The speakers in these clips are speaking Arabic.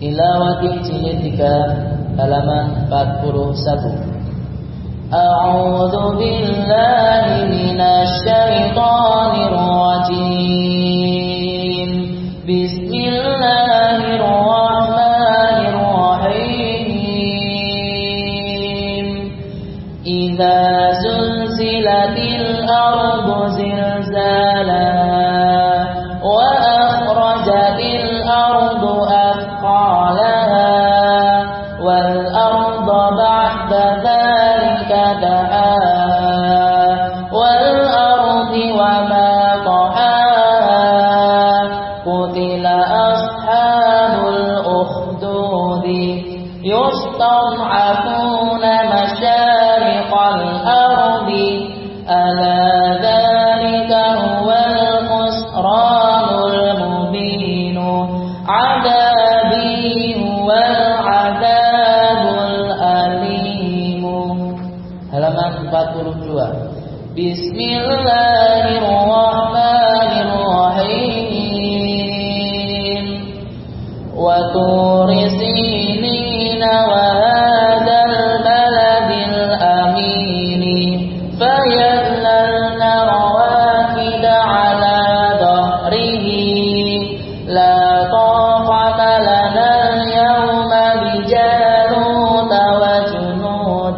تلاوتي جلدك ألما فاكبر سبو أعوذ بالله من الشيطان الرجيم بسم الله الرحمن الرحيم إذا زلزلت الأرض زلزلت يستضعفون مشارق الأرض. ألا ذلك هو الخسران المبين. عذابي هو العذاب الأليم. halaman 42 Bismillahirrahmanirrahim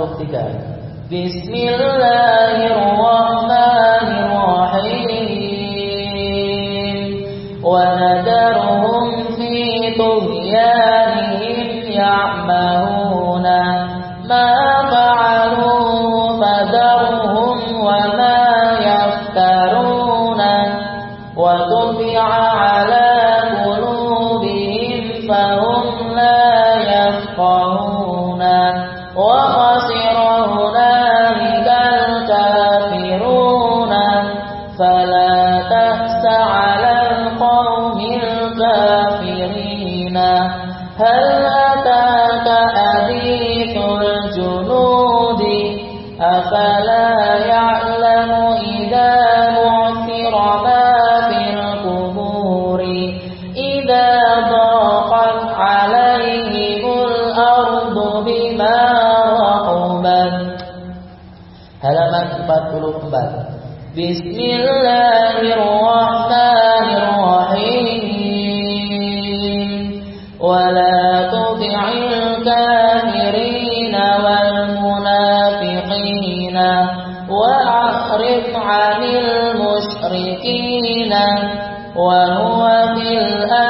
43 Bismillahirrahmanirrahim ونذرهم في طغيانهم يعمهون ما فعلوا فذرهم وما يفترون. وطبع على القوم الكافرين. هل أتاك حديث الجنود؟ أفلا يعلم إذا بعثر ما في القبور؟ إذا ضاقت عليهم الأرض بما رحبت. halaman 44 Bismillahirrahmanirrahim ولا تطع الكافرين والمنافقين وأعرض عن المشركين وهو في الآخرة